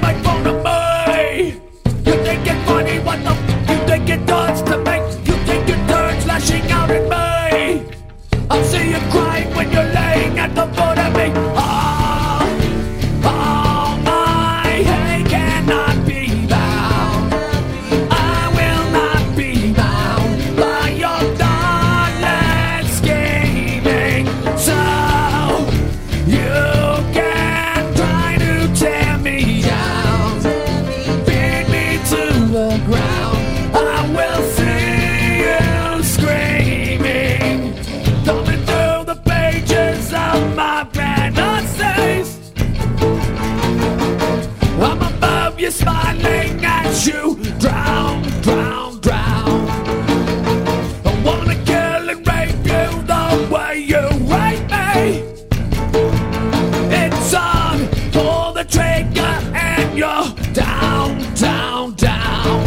you when you're down, down, down.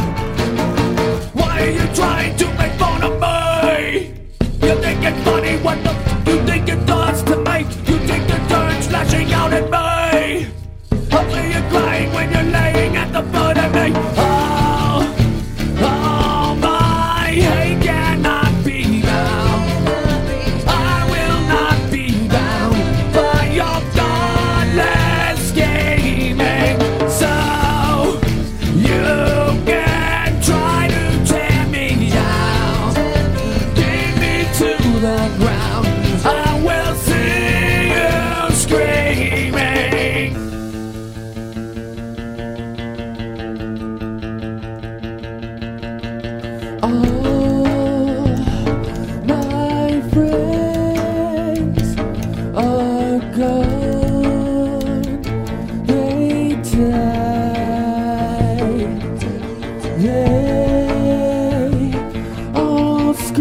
Why are you trying to make fun of me? You think it's funny when the you think it does to me? You think the dirt slashing out at me? Hopefully you're crying when you're laying at the foot.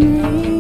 You.